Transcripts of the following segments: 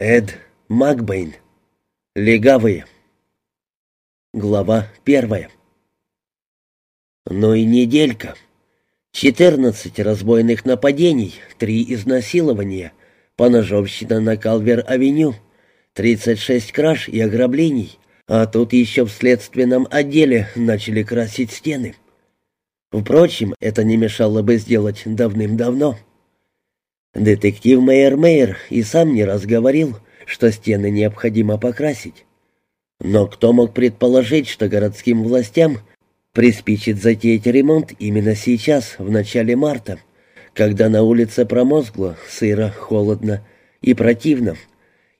Эд Макбейн. Легавые. Глава первая. Ну и неделька. Четырнадцать разбойных нападений, три изнасилования, поножовщина на Калвер-авеню, тридцать шесть краж и ограблений, а тут еще в следственном отделе начали красить стены. Впрочем, это не мешало бы сделать давным-давно. Детектив Мейер Мейер и сам не раз говорил, что стены необходимо покрасить. Но кто мог предположить, что городским властям приспичит затеять ремонт именно сейчас, в начале марта, когда на улице промозгло, сыро, холодно и противно,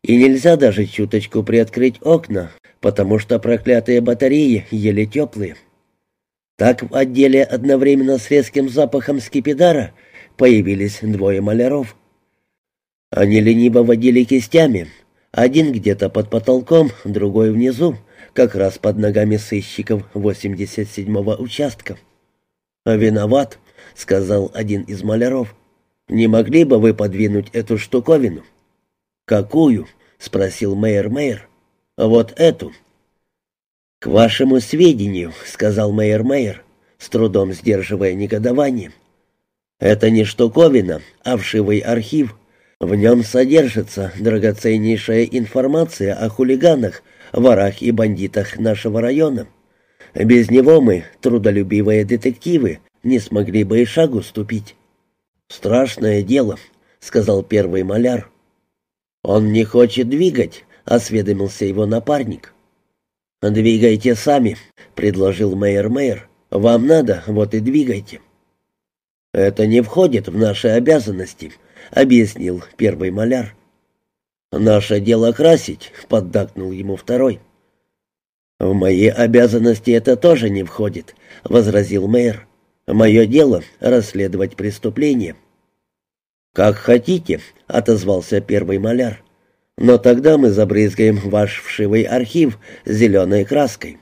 и нельзя даже чуточку приоткрыть окна, потому что проклятые батареи еле теплые. Так в отделе одновременно с резким запахом скипидара – появились двое маляров. Они лениво водили кистями, один где-то под потолком, другой внизу, как раз под ногами сыщиков 87-го участка. «Виноват», — сказал один из маляров. «Не могли бы вы подвинуть эту штуковину?» «Какую?» — спросил мэр Мэйр. «Вот эту». «К вашему сведению», — сказал мэр Мэйр, с трудом сдерживая негодование, — это не штуковина, а вшивый архив. В нем содержится драгоценнейшая информация о хулиганах, ворах и бандитах нашего района. Без него мы, трудолюбивые детективы, не смогли бы и шагу ступить. «Страшное дело», — сказал первый маляр. «Он не хочет двигать», — осведомился его напарник. «Двигайте сами», — предложил мэр Мэйр. «Вам надо, вот и двигайте». «Это не входит в наши обязанности», — объяснил первый маляр. «Наше дело красить», — поддакнул ему второй. «В мои обязанности это тоже не входит», — возразил мэр. «Мое дело — расследовать преступление». «Как хотите», — отозвался первый маляр. «Но тогда мы забрызгаем ваш вшивый архив зеленой краской».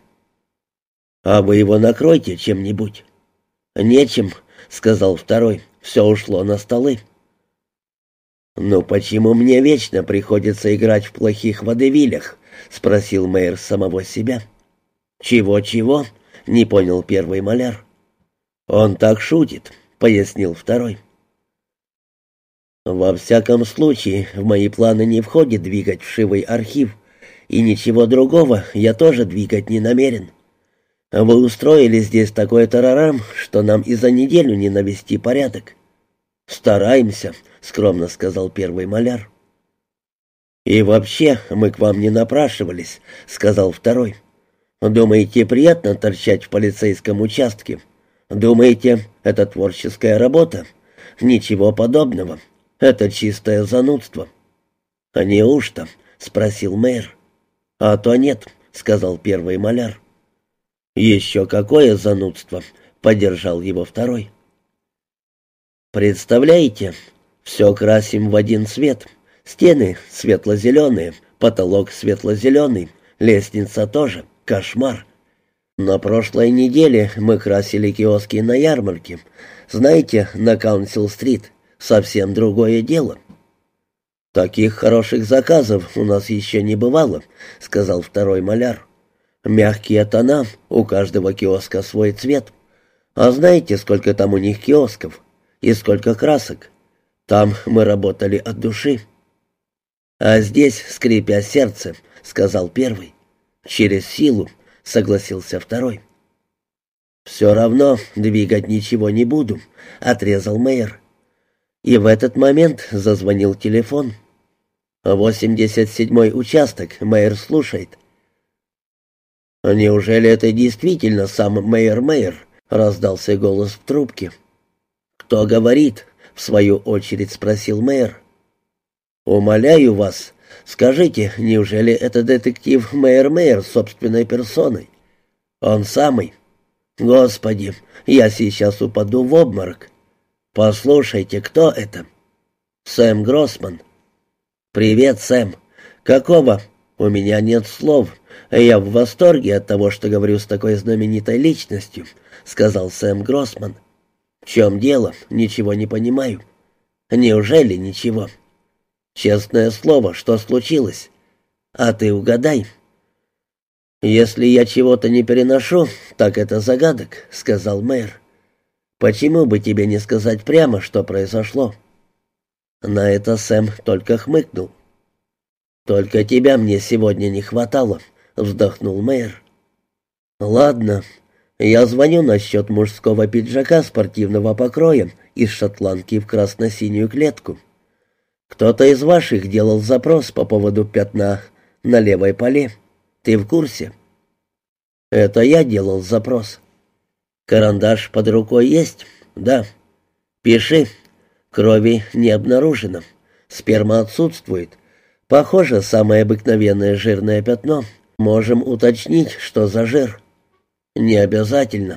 «А вы его накройте чем-нибудь». «Нечем», сказал второй. «Все ушло на столы». «Ну почему мне вечно приходится играть в плохих водевилях?» — спросил мэр самого себя. «Чего-чего?» — не понял первый маляр. «Он так шутит», — пояснил второй. «Во всяком случае, в мои планы не входит двигать вшивый архив, и ничего другого я тоже двигать не намерен. Вы устроили здесь такой тарарам, что нам и за неделю не навести порядок. Стараемся, скромно сказал первый маляр. И вообще, мы к вам не напрашивались, сказал второй. Думаете, приятно торчать в полицейском участке? Думаете, это творческая работа? Ничего подобного. Это чистое занудство. А неужто? спросил мэр. А то нет, сказал первый маляр. «Еще какое занудство!» — поддержал его второй. «Представляете, все красим в один цвет. Стены светло-зеленые, потолок светло-зеленый, лестница тоже. Кошмар!» На прошлой неделе мы красили киоски на ярмарке. Знаете, на Каунсил-стрит. Совсем другое дело. «Таких хороших заказов у нас еще не бывало», — сказал второй маляр. Мягкие тона, у каждого киоска свой цвет. А знаете, сколько там у них киосков? И сколько красок? Там мы работали от души. А здесь, скрипя сердце, сказал первый. Через силу, согласился второй. «Все равно двигать ничего не буду», — отрезал мэр. И в этот момент зазвонил телефон. «Восемьдесят седьмой участок, мэр слушает». «Неужели это действительно сам мэр Мэйр?» — раздался голос в трубке. «Кто говорит?» — в свою очередь спросил мэр. «Умоляю вас, скажите, неужели это детектив мэр Мэйр собственной персоной?» «Он самый». «Господи, я сейчас упаду в обморок». «Послушайте, кто это?» «Сэм Гроссман». «Привет, Сэм. Какого?» «У меня нет слов. «Я в восторге от того, что говорю с такой знаменитой личностью», — сказал Сэм Гроссман. «В чем дело? Ничего не понимаю». «Неужели ничего?» Честное слово, что случилось? А ты угадай. Если я чего-то не переношу, так это загадок, сказал мэр. Почему бы тебе не сказать прямо, что произошло? На это Сэм только хмыкнул. Только тебя мне сегодня не хватало, вздохнул мэр. Ладно, я звоню насчет мужского пиджака спортивного покроя из шотландки в красно-синюю клетку. Кто-то из ваших делал запрос по поводу пятна на левой поле. Ты в курсе? Это я делал запрос. Карандаш под рукой есть? Да. Пиши. Крови не обнаружено. Сперма отсутствует. Похоже, самое обыкновенное жирное пятно. Можем уточнить, что за жир. Не обязательно.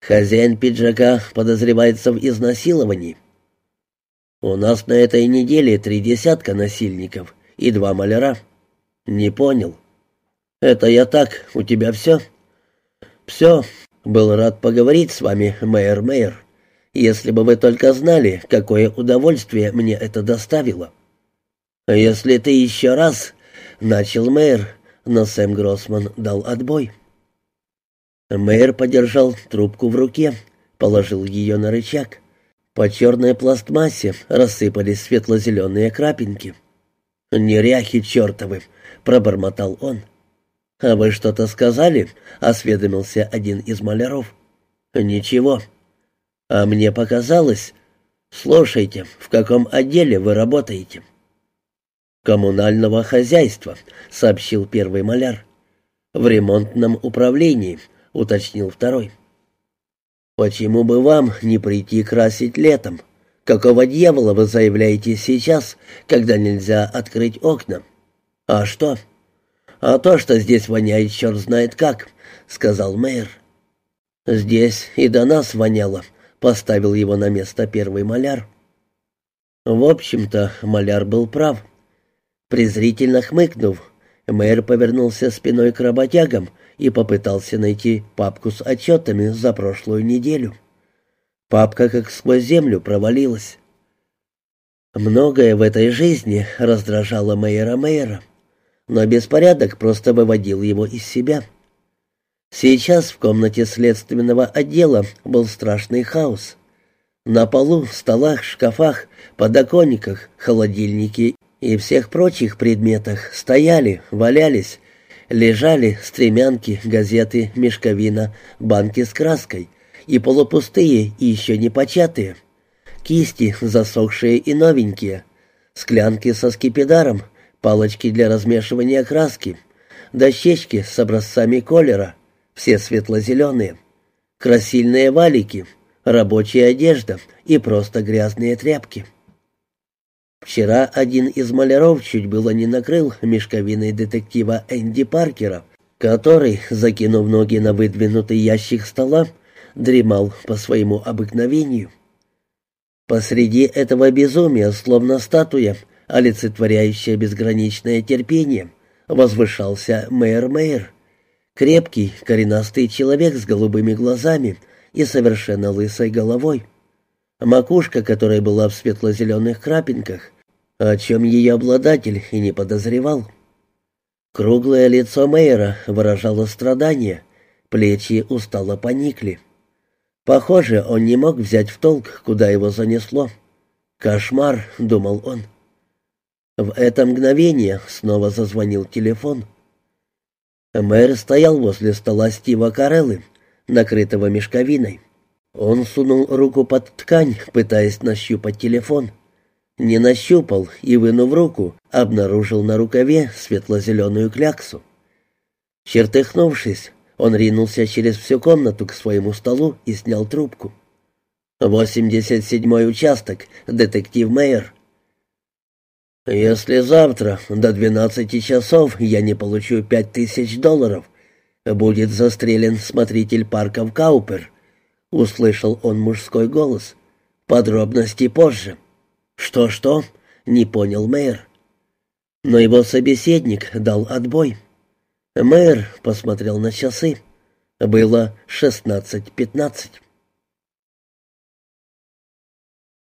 Хозяин пиджака подозревается в изнасиловании. У нас на этой неделе три десятка насильников и два маляра. Не понял. Это я так, у тебя все? Все. Был рад поговорить с вами, мэр Мэйр. Если бы вы только знали, какое удовольствие мне это доставило. Если ты еще раз, начал мэр, но Сэм Гроссман дал отбой. Мэр подержал трубку в руке, положил ее на рычаг. По черной пластмассе рассыпались светло-зеленые крапинки. «Неряхи чертовы!» — пробормотал он. «А вы что-то сказали?» — осведомился один из маляров. «Ничего. А мне показалось... Слушайте, в каком отделе вы работаете?» «Коммунального хозяйства», — сообщил первый маляр. «В ремонтном управлении», — уточнил второй. «Почему бы вам не прийти красить летом? Какого дьявола вы заявляете сейчас, когда нельзя открыть окна? А что?» «А то, что здесь воняет черт знает как», — сказал мэр. «Здесь и до нас воняло», — поставил его на место первый маляр. В общем-то, маляр был прав. Презрительно хмыкнув, мэр повернулся спиной к работягам и попытался найти папку с отчетами за прошлую неделю. Папка как сквозь землю провалилась. Многое в этой жизни раздражало мэра мэра, но беспорядок просто выводил его из себя. Сейчас в комнате следственного отдела был страшный хаос. На полу, столах, шкафах, подоконниках, холодильнике и всех прочих предметах стояли, валялись лежали стремянки, газеты, мешковина, банки с краской и полупустые и еще не початые, кисти засохшие и новенькие, склянки со скипидаром, палочки для размешивания краски, дощечки с образцами колера, все светло-зеленые, красильные валики, рабочая одежда и просто грязные тряпки. Вчера один из маляров чуть было не накрыл мешковиной детектива Энди Паркера, который, закинув ноги на выдвинутый ящик стола, дремал по своему обыкновению. Посреди этого безумия, словно статуя, олицетворяющая безграничное терпение, возвышался мэр Мэйр, крепкий, коренастый человек с голубыми глазами и совершенно лысой головой. Макушка, которая была в светло-зеленых крапинках, о чем ее обладатель и не подозревал. Круглое лицо Мэйра выражало страдание, плечи устало поникли. Похоже, он не мог взять в толк, куда его занесло. «Кошмар», — думал он. В это мгновение снова зазвонил телефон. Мэр стоял возле стола Стива Кареллы, накрытого мешковиной. Он сунул руку под ткань, пытаясь нащупать телефон. Не нащупал и, вынув руку, обнаружил на рукаве светло-зеленую кляксу. Чертыхнувшись, он ринулся через всю комнату к своему столу и снял трубку. «Восемьдесят седьмой участок, детектив Мейер». «Если завтра до двенадцати часов я не получу пять тысяч долларов, будет застрелен смотритель парка в Каупер», — услышал он мужской голос. «Подробности позже». «Что-что?» — не понял мэр. Но его собеседник дал отбой. Мэр посмотрел на часы. Было шестнадцать пятнадцать.